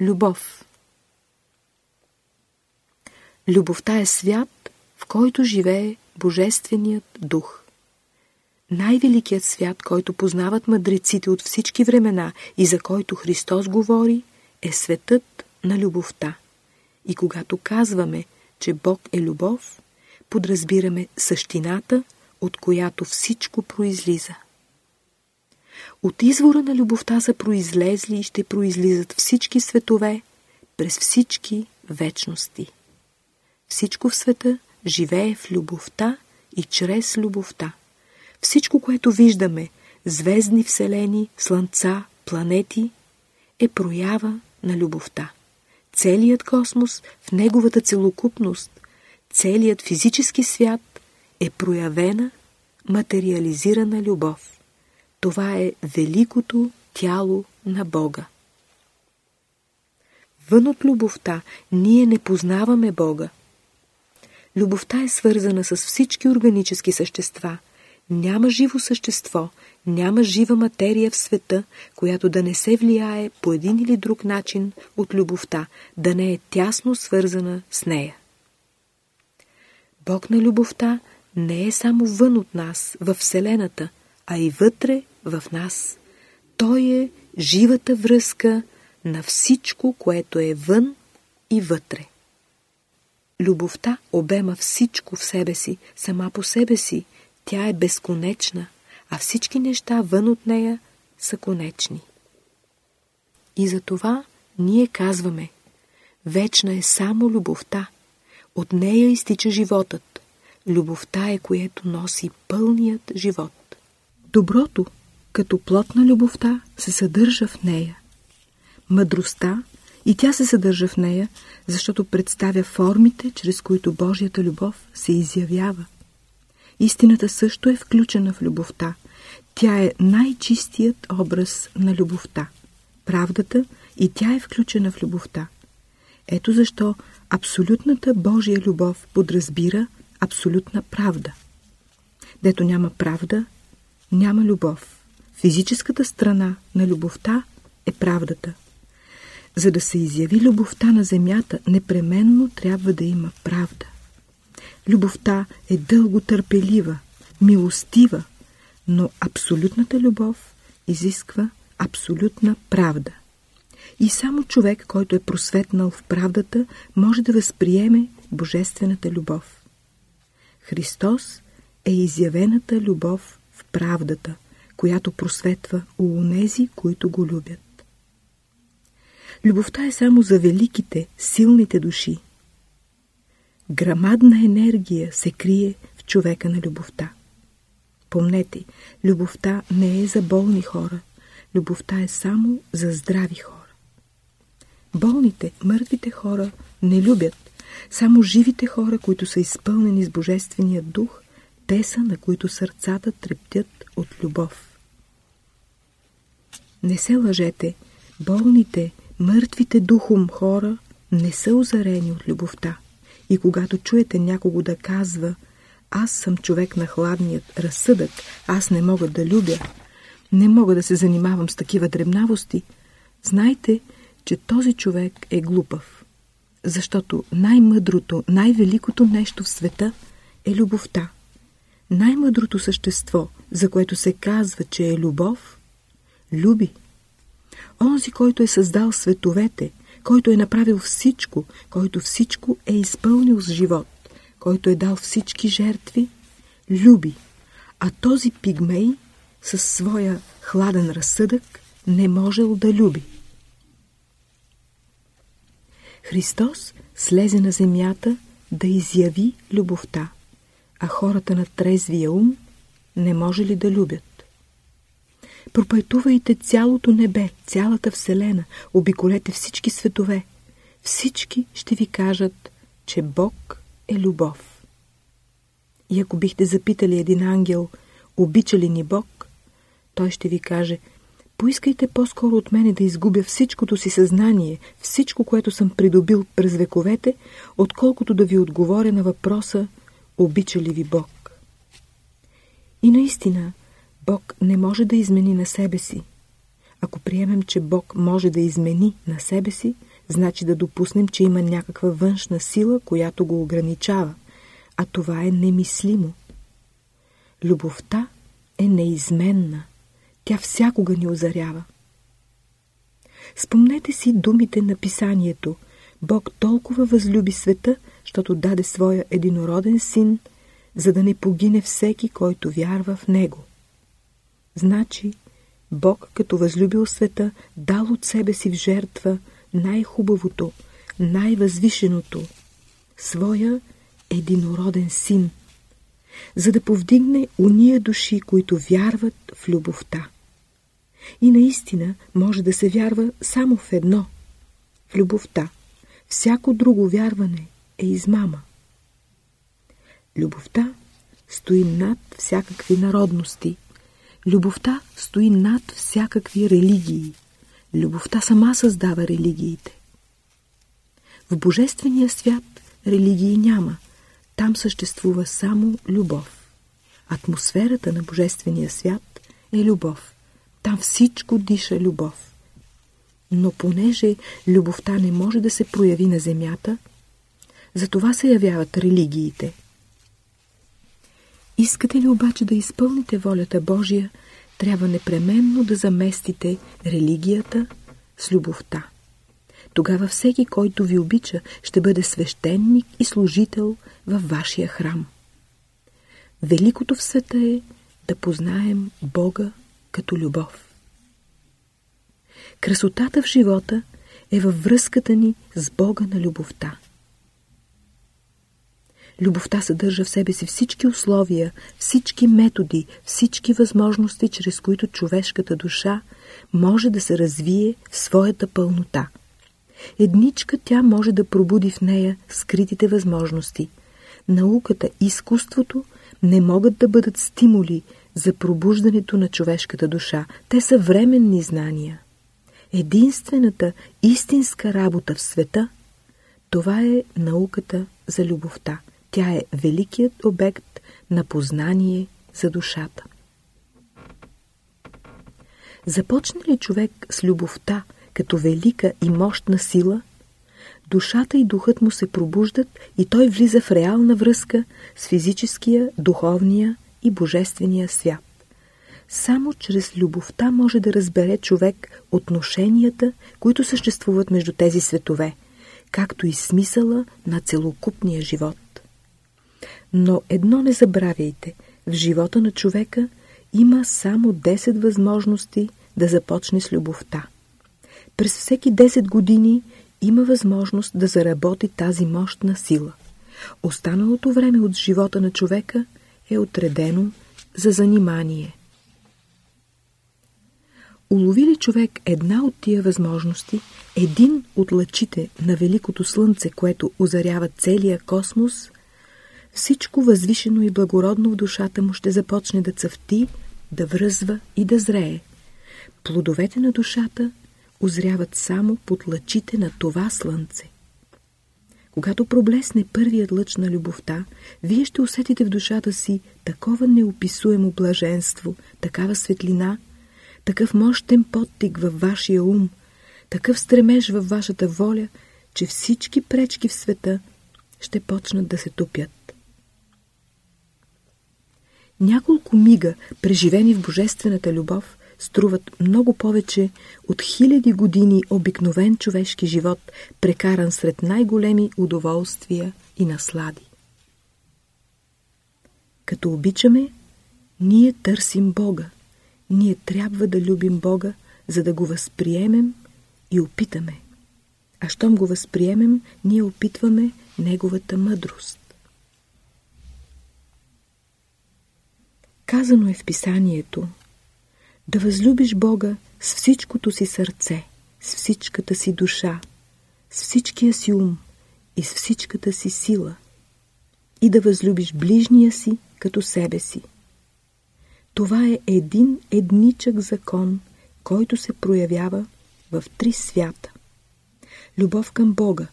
Любов Любовта е свят, в който живее Божественият дух. Най-великият свят, който познават мъдреците от всички времена и за който Христос говори, е светът на любовта. И когато казваме, че Бог е любов, подразбираме същината, от която всичко произлиза. От извора на любовта са произлезли и ще произлизат всички светове през всички вечности. Всичко в света живее в любовта и чрез любовта. Всичко, което виждаме, звездни вселени, слънца, планети, е проява на любовта. Целият космос в неговата целокупност, целият физически свят е проявена, материализирана любов. Това е великото тяло на Бога. Вън от любовта ние не познаваме Бога. Любовта е свързана с всички органически същества. Няма живо същество, няма жива материя в света, която да не се влияе по един или друг начин от любовта, да не е тясно свързана с нея. Бог на любовта не е само вън от нас, във Вселената, а и вътре в нас. Той е живата връзка на всичко, което е вън и вътре. Любовта обема всичко в себе си, сама по себе си. Тя е безконечна, а всички неща вън от нея са конечни. И за това ние казваме, вечна е само любовта. От нея изтича животът. Любовта е, което носи пълният живот. Доброто, като плод на любовта, се съдържа в нея. Мъдростта и тя се съдържа в нея, защото представя формите, чрез които Божията любов се изявява. Истината също е включена в любовта. Тя е най-чистият образ на любовта. Правдата и тя е включена в любовта. Ето защо абсолютната Божия любов подразбира абсолютна правда. Дето няма правда, няма любов. Физическата страна на любовта е правдата. За да се изяви любовта на земята, непременно трябва да има правда. Любовта е дълго търпелива, милостива, но абсолютната любов изисква абсолютна правда. И само човек, който е просветнал в правдата, може да възприеме божествената любов. Христос е изявената любов в правдата, която просветва у онези, които го любят. Любовта е само за великите, силните души. Грамадна енергия се крие в човека на любовта. Помнете, любовта не е за болни хора, любовта е само за здрави хора. Болните, мъртвите хора не любят, само живите хора, които са изпълнени с Божествения дух, те са, на които сърцата трептят от любов. Не се лъжете, болните, мъртвите духом хора не са озарени от любовта. И когато чуете някого да казва «Аз съм човек на хладният разсъдък, аз не мога да любя, не мога да се занимавам с такива дребнавости», знайте, че този човек е глупав. Защото най-мъдрото, най-великото нещо в света е любовта. Най-мъдрото същество, за което се казва, че е любов, люби. Онзи, който е създал световете, който е направил всичко, който всичко е изпълнил с живот, който е дал всички жертви, люби. А този пигмей със своя хладен разсъдък не можел да люби. Христос слезе на земята да изяви любовта, а хората на трезвия ум не може ли да любят? Пропайтувайте цялото небе, цялата вселена, обиколете всички светове. Всички ще ви кажат, че Бог е любов. И ако бихте запитали един ангел, обича ли ни Бог, той ще ви каже – Поискайте по-скоро от мене да изгубя всичкото си съзнание, всичко, което съм придобил през вековете, отколкото да ви отговоря на въпроса «Обича ли ви Бог?» И наистина, Бог не може да измени на себе си. Ако приемем, че Бог може да измени на себе си, значи да допуснем, че има някаква външна сила, която го ограничава, а това е немислимо. Любовта е неизменна. Тя всякога ни озарява. Спомнете си думите на писанието. Бог толкова възлюби света, защото даде своя единороден син, за да не погине всеки, който вярва в него. Значи, Бог, като възлюбил света, дал от себе си в жертва най-хубавото, най-възвишеното, своя единороден син, за да повдигне уния души, които вярват в любовта. И наистина може да се вярва само в едно – в любовта. Всяко друго вярване е измама. Любовта стои над всякакви народности. Любовта стои над всякакви религии. Любовта сама създава религиите. В Божествения свят религии няма. Там съществува само любов. Атмосферата на Божествения свят е любов. Там всичко диша любов. Но понеже любовта не може да се прояви на земята, затова се явяват религиите. Искате ли обаче да изпълните волята Божия, трябва непременно да заместите религията с любовта. Тогава всеки, който ви обича, ще бъде свещеник и служител във вашия храм. Великото в света е да познаем Бога като любов. Красотата в живота е във връзката ни с Бога на любовта. Любовта съдържа в себе си всички условия, всички методи, всички възможности, чрез които човешката душа може да се развие в своята пълнота. Едничка тя може да пробуди в нея скритите възможности. Науката и изкуството не могат да бъдат стимули за пробуждането на човешката душа. Те са временни знания. Единствената истинска работа в света – това е науката за любовта. Тя е великият обект на познание за душата. Започне ли човек с любовта като велика и мощна сила, душата и духът му се пробуждат и той влиза в реална връзка с физическия, духовния и божествения свят. Само чрез любовта може да разбере човек отношенията, които съществуват между тези светове, както и смисъла на целокупния живот. Но едно не забравяйте, в живота на човека има само 10 възможности да започне с любовта. През всеки 10 години има възможност да заработи тази мощна сила. Останалото време от живота на човека е отредено за занимание. Улови ли човек една от тия възможности, един от лъчите на великото слънце, което озарява целия космос, всичко възвишено и благородно в душата му ще започне да цъфти, да връзва и да зрее. Плодовете на душата озряват само под лъчите на това слънце. Когато проблесне първият лъч на любовта, вие ще усетите в душата си такова неописуемо блаженство, такава светлина, такъв мощен подтик във вашия ум, такъв стремеж във вашата воля, че всички пречки в света ще почнат да се тупят. Няколко мига, преживени в божествената любов, струват много повече от хиляди години обикновен човешки живот, прекаран сред най-големи удоволствия и наслади. Като обичаме, ние търсим Бога. Ние трябва да любим Бога, за да го възприемем и опитаме. А щом го възприемем, ние опитваме Неговата мъдрост. Казано е в писанието да възлюбиш Бога с всичкото си сърце, с всичката си душа, с всичкия си ум и с всичката си сила и да възлюбиш ближния си като себе си. Това е един едничък закон, който се проявява в три свята. Любов към Бога.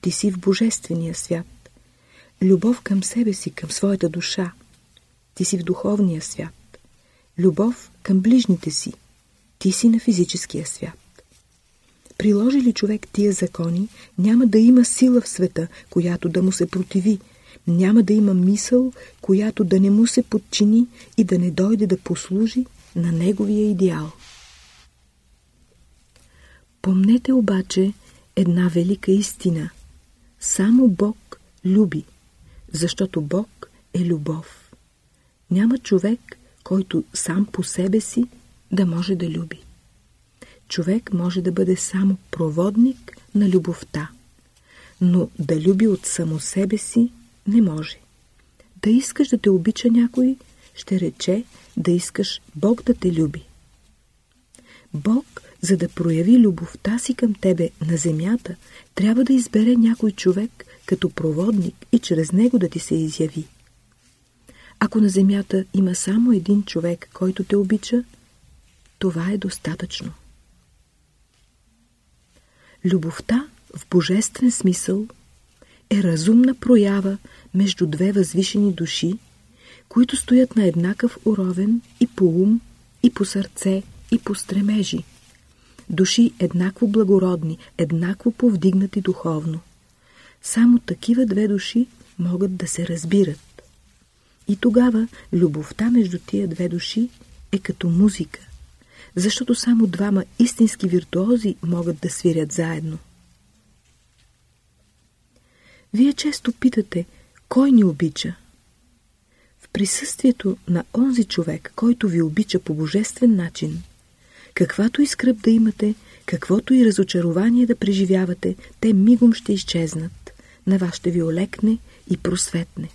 Ти си в Божествения свят. Любов към себе си, към своята душа – ти си в духовния свят. Любов към ближните си. ти си на физическия свят. Приложи ли човек тия закони, няма да има сила в света, която да му се противи, няма да има мисъл, която да не му се подчини и да не дойде да послужи на неговия идеал. Помнете обаче една велика истина. Само Бог люби, защото Бог е любов. Няма човек, който сам по себе си да може да люби. Човек може да бъде само проводник на любовта, но да люби от само себе си не може. Да искаш да те обича някой, ще рече да искаш Бог да те люби. Бог, за да прояви любовта си към тебе на земята, трябва да избере някой човек като проводник и чрез него да ти се изяви. Ако на земята има само един човек, който те обича, това е достатъчно. Любовта в божествен смисъл е разумна проява между две възвишени души, които стоят на еднакъв уровен и по ум, и по сърце, и по стремежи. Души еднакво благородни, еднакво повдигнати духовно. Само такива две души могат да се разбират. И тогава любовта между тия две души е като музика, защото само двама истински виртуози могат да свирят заедно. Вие често питате, кой ни обича? В присъствието на онзи човек, който ви обича по божествен начин, каквато и скръп да имате, каквото и разочарование да преживявате, те мигом ще изчезнат, на вас ще ви олекне и просветне.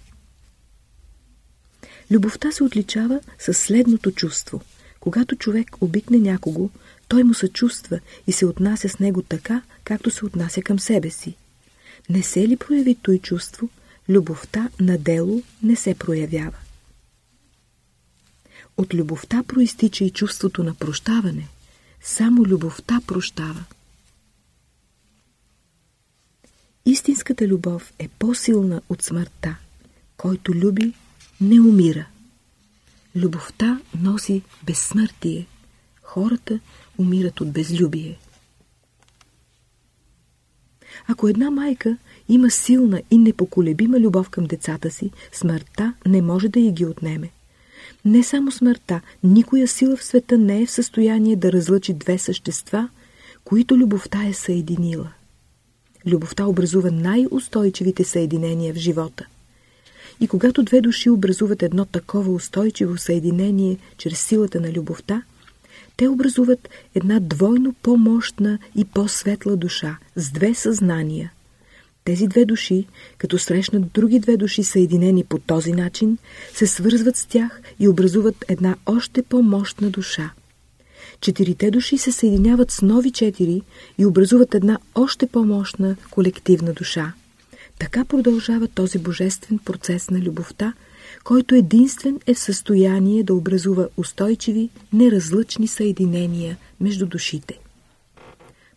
Любовта се отличава със следното чувство. Когато човек обикне някого, той му съчувства и се отнася с него така, както се отнася към себе си. Не се ли прояви той чувство, любовта на дело не се проявява. От любовта проистича и чувството на прощаване. Само любовта прощава. Истинската любов е по-силна от смъртта. Който люби, не умира. Любовта носи безсмъртие. Хората умират от безлюбие. Ако една майка има силна и непоколебима любов към децата си, смъртта не може да й ги отнеме. Не само смъртта, никоя сила в света не е в състояние да разлъчи две същества, които любовта е съединила. Любовта образува най-устойчивите съединения в живота. И когато две души образуват едно такова устойчиво съединение чрез силата на любовта, те образуват една двойно по-мощна и по-светла душа с две съзнания. Тези две души, като срещнат други две души съединени по този начин, се свързват с тях и образуват една още по-мощна душа. Четирите души се съединяват с нови четири и образуват една още по-мощна колективна душа. Така продължава този божествен процес на любовта – който единствен е в състояние да образува устойчиви, неразлъчни съединения между душите.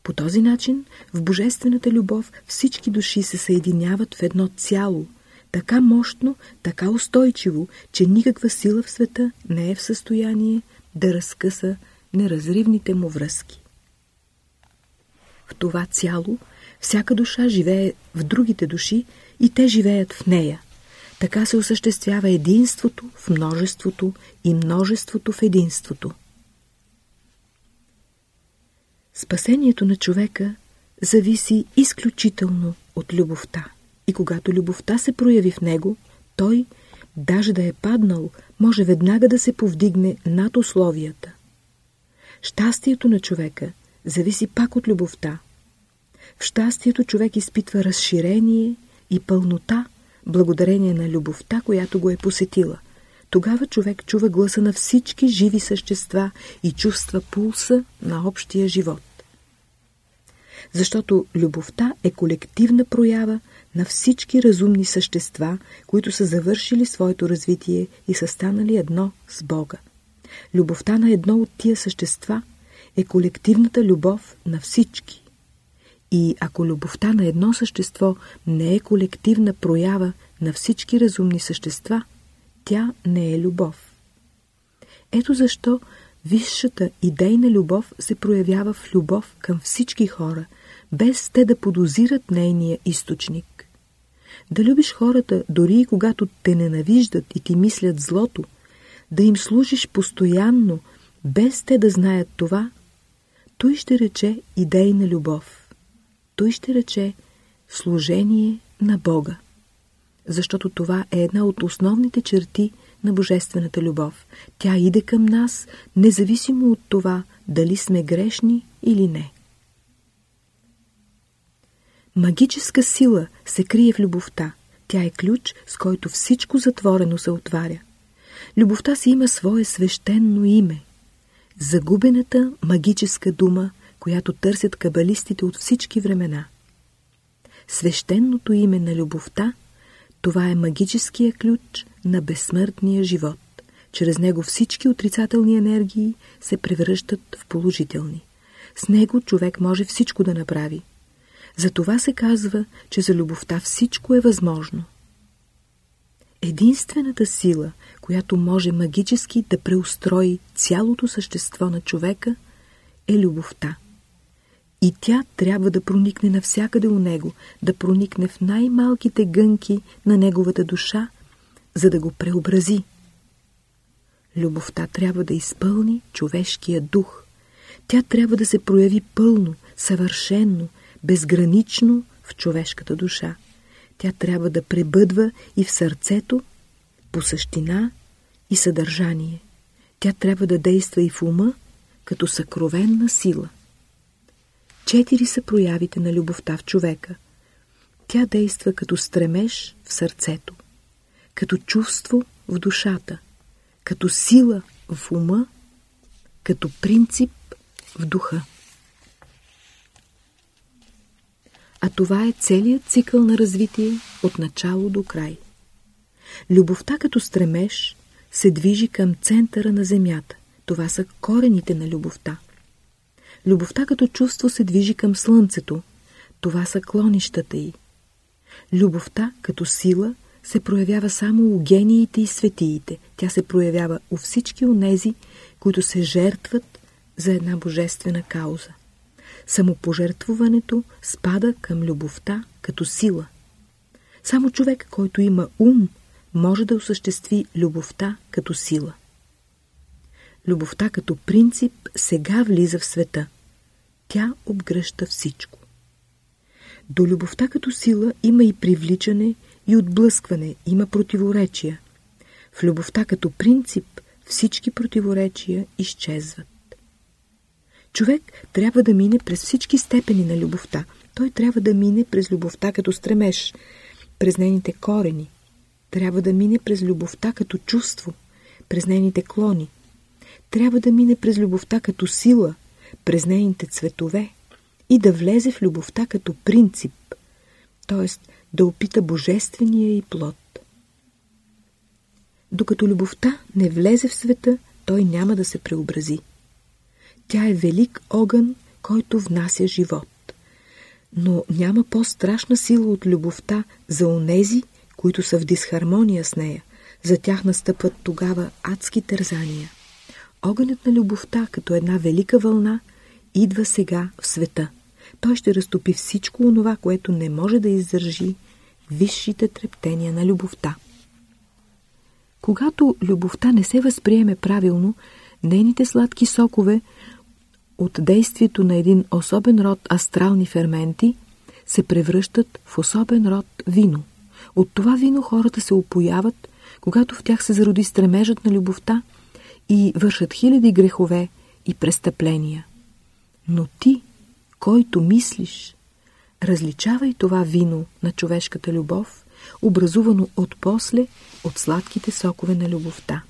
По този начин в Божествената любов всички души се съединяват в едно цяло, така мощно, така устойчиво, че никаква сила в света не е в състояние да разкъса неразривните му връзки. В това цяло всяка душа живее в другите души и те живеят в нея – така се осъществява единството в множеството и множеството в единството. Спасението на човека зависи изключително от любовта. И когато любовта се прояви в него, той, даже да е паднал, може веднага да се повдигне над условията. Щастието на човека зависи пак от любовта. В щастието човек изпитва разширение и пълнота, благодарение на любовта, която го е посетила. Тогава човек чува гласа на всички живи същества и чувства пулса на общия живот. Защото любовта е колективна проява на всички разумни същества, които са завършили своето развитие и са станали едно с Бога. Любовта на едно от тия същества е колективната любов на всички. И ако любовта на едно същество не е колективна проява на всички разумни същества, тя не е любов. Ето защо Висшата идейна любов се проявява в любов към всички хора, без те да подозират нейния източник. Да любиш хората, дори и когато те ненавиждат и ти мислят злото, да им служиш постоянно, без те да знаят това, той ще рече идейна любов. Той ще рече служение на Бога. Защото това е една от основните черти на Божествената любов. Тя иде към нас, независимо от това дали сме грешни или не. Магическа сила се крие в любовта. Тя е ключ, с който всичко затворено се отваря. Любовта си има свое свещено име. Загубената магическа дума, която търсят кабалистите от всички времена. Свещеното име на любовта, това е магическия ключ на безсмъртния живот. Чрез него всички отрицателни енергии се превръщат в положителни. С него човек може всичко да направи. Затова се казва, че за любовта всичко е възможно. Единствената сила, която може магически да преустрои цялото същество на човека, е любовта. И тя трябва да проникне навсякъде у него, да проникне в най-малките гънки на неговата душа, за да го преобрази. Любовта трябва да изпълни човешкия дух. Тя трябва да се прояви пълно, съвършенно, безгранично в човешката душа. Тя трябва да пребъдва и в сърцето по същина и съдържание. Тя трябва да действа и в ума като съкровенна сила. Четири са проявите на любовта в човека. Тя действа като стремеж в сърцето, като чувство в душата, като сила в ума, като принцип в духа. А това е целият цикъл на развитие от начало до край. Любовта като стремеж се движи към центъра на земята. Това са корените на любовта. Любовта като чувство се движи към слънцето. Това са клонищата й. Любовта като сила се проявява само у гениите и светиите. Тя се проявява у всички онези, които се жертват за една божествена кауза. Самопожертвуването спада към любовта като сила. Само човек, който има ум, може да осъществи любовта като сила. Любовта като принцип сега влиза в света. Тя обгръща всичко. До любовта като сила има и привличане, и отблъскване, има противоречия. В любовта като принцип всички противоречия изчезват. Човек трябва да мине през всички степени на любовта. Той трябва да мине през любовта като стремеж, през нейните корени. Трябва да мине през любовта като чувство, през нейните клони. Трябва да мине през любовта като сила, през нейните цветове и да влезе в любовта като принцип, т.е. да опита божествения и плод. Докато любовта не влезе в света, той няма да се преобрази. Тя е велик огън, който внася живот. Но няма по-страшна сила от любовта за онези, които са в дисхармония с нея. За тях настъпват тогава адски тързания. Огънят на любовта, като една велика вълна, идва сега в света. Той ще разтопи всичко онова, което не може да издържи висшите трептения на любовта. Когато любовта не се възприеме правилно, нейните сладки сокове от действието на един особен род астрални ферменти се превръщат в особен род вино. От това вино хората се опояват, когато в тях се зароди стремежът на любовта и вършат хиляди грехове и престъпления. Но ти, който мислиш, различавай това вино на човешката любов, образувано от после от сладките сокове на любовта.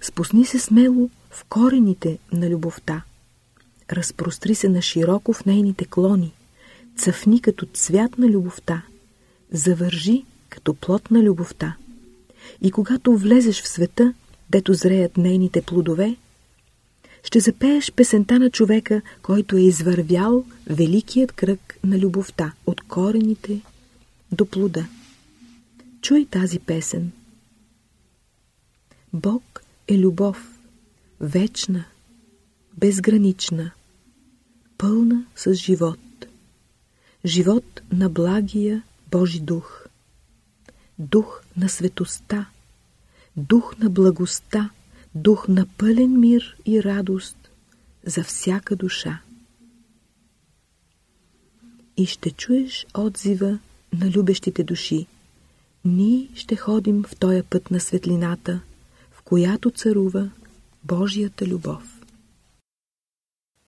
Спусни се смело в корените на любовта – разпростри се на широко в нейните клони, цъфни като цвят на любовта, завържи като плод на любовта. И когато влезеш в света, дето зреят нейните плодове, ще запееш песента на човека, който е извървял великият кръг на любовта от корените до плода. Чуй тази песен. Бог е любов, вечна, безгранична, пълна с живот. Живот на благия Божи дух. Дух на светостта, дух на благостта, дух на пълен мир и радост за всяка душа. И ще чуеш отзива на любещите души. Ние ще ходим в този път на светлината, в която царува Божията любов.